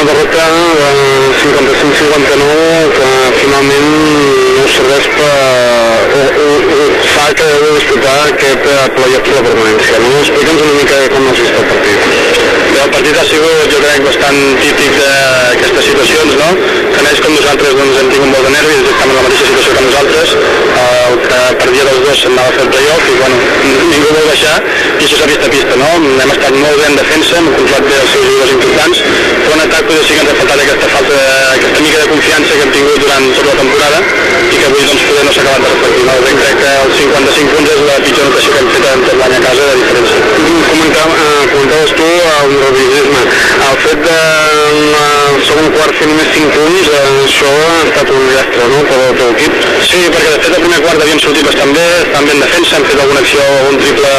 una derrota de 55-59 que finalment no serveix per... O, o, o fa que heu de disputar aquest eh, playoff de la permanència. No? Explica'ns una mica com has vist el partit. Bé, el partit ha sigut, jo crec, bastant típic d'aquestes situacions, no? Que més com nosaltres doncs, hem tingut molt de nervis, estem en la mateixa situació que nosaltres, el que perdia dels dos se'n anava a fer el playoff i bueno, ningú vol baixar i això s'ha vist a pista, no? Hem estat molt bé en defensa, hem controlat bé els seus jugadors importants, però en atac potser sí que ens ha faltat aquesta falta, aquesta mica de confiança que hem tingut durant tota la temporada i que avui doncs poder no s'ha acabat de reflectir. No? Ben, crec que els 55 punts és la pitjor notació que hem fet en tot l'any a casa de diferència. Comentava, eh, comentaves tu el nerviosisme. El fet de el segon quart fer només 5 punts, eh, això ha estat un destre no? per al teu equip. Sí, perquè de fet el primer quart havien sortit bastant bé, estan ben defensa, han fet alguna acció, un triple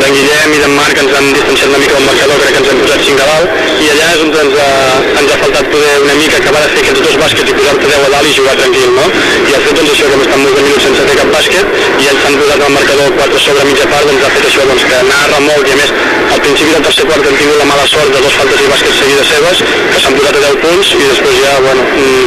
d'en Guillem i d'en Marc, ens han distanciat una mica del marcador, crec que ens hem posat 5 a dalt, allà és on ens ha, ens ha faltat poder una mica acabar de fer aquests dos bàsquets i posar-te 10 a dalt i jugar tranquil, no? I el fet doncs això, que hem estat molts minuts sense fer cap bàsquet, i ells s'han posat el marcador 4 sobre mitja part, doncs ha fet això, doncs que narra molt, i a més, al principi del tercer quart hem tingut la mala sort de dos faltes i bàsquets seguides seves, que s'han posat a 10 punts, i després ja, bueno,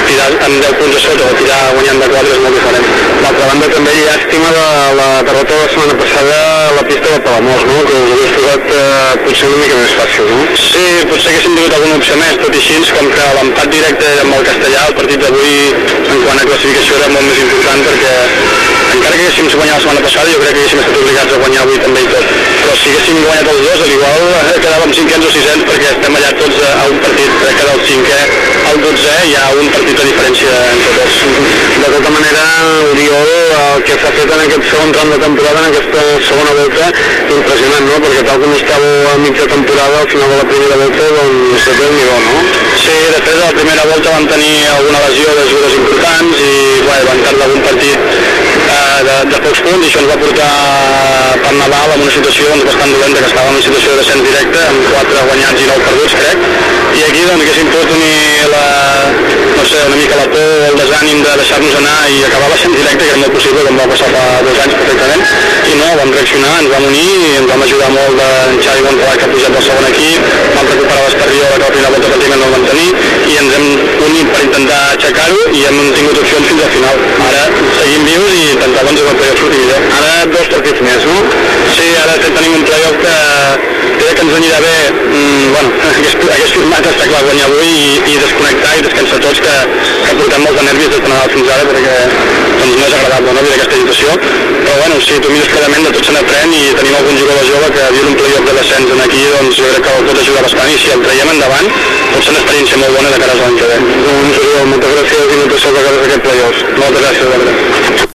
tirar amb 10 punts a sota o tirar guanyant de 4 és molt diferent. D'altra banda, també llàstima de la derrota de la setmana passada a la pista de Palamós, no? que us hagués posat eh, potser una mica més fàcil, no? Sí, potser haguéssim tingut alguna opció més, tot i així, com que l'empat directe amb el castellà, el partit d'avui, en quant a classificació, era molt més important perquè encara que haguéssim guanyat la setmana passada, jo crec que haguéssim estat obligats a guanyar avui també i tot. Però si haguéssim guanyat els dos, a l'igual eh, quedàvem cinquens o sisens perquè estem allà tots a un partit, crec que del cinquè al 12 hi ha un partit de diferència entre tots. De tota manera, Oriol, el que s'ha fet en aquest segon tram de temporada, en aquesta segona volta, impressionant, no? Perquè tal com estàveu a mitja temporada, al final de la primera volta, doncs, de déu nhi no? Sí, de fet, a la primera volta van tenir alguna lesió de jugadors importants i bueno, van tardar algun partit eh, de, de pocs punts i això ens va portar per Nadal en una situació doncs, bastant dolenta, que estava en una situació de descens directe, amb 4 guanyats i 9 perduts, crec, no sé, una mica la por el desànim de deixar-nos anar i acabar l'ascens directe, que era molt possible, com va passar fa dos anys perfectament, i no, vam reaccionar, ens vam unir i ens vam ajudar molt d'en Xavi González, que ha pujat al segon equip, vam recuperar l'Estarriola, que la primera volta pràcticament no el vam tenir, i ens hem unit per intentar aixecar-ho i hem tingut opcions fins al final. Ara seguim vius i intentar doncs, el playoff sortir millor. Ara dos partits més, no? Sí, ara tenim un playoff que crec que ens anirà bé, mm, bueno, hagués, hagués firmat està clar guanyar avui i, i desconnectar i descansar tots que, que portem molt de nervis des de Nadal fins ara perquè doncs, no és agradable no, aquesta situació, però bueno, si tu mires clarament de tot se n'aprèn i tenim algun jugador jove que viu un playoff de descens en aquí, doncs jo crec que el pot ajudar bastant i si el traiem endavant pot ser una experiència molt bona de cara a l'any que ve. Doncs, Oriol, moltes gràcies i moltes sort de cara a aquest playoff. Moltes gràcies, veritat.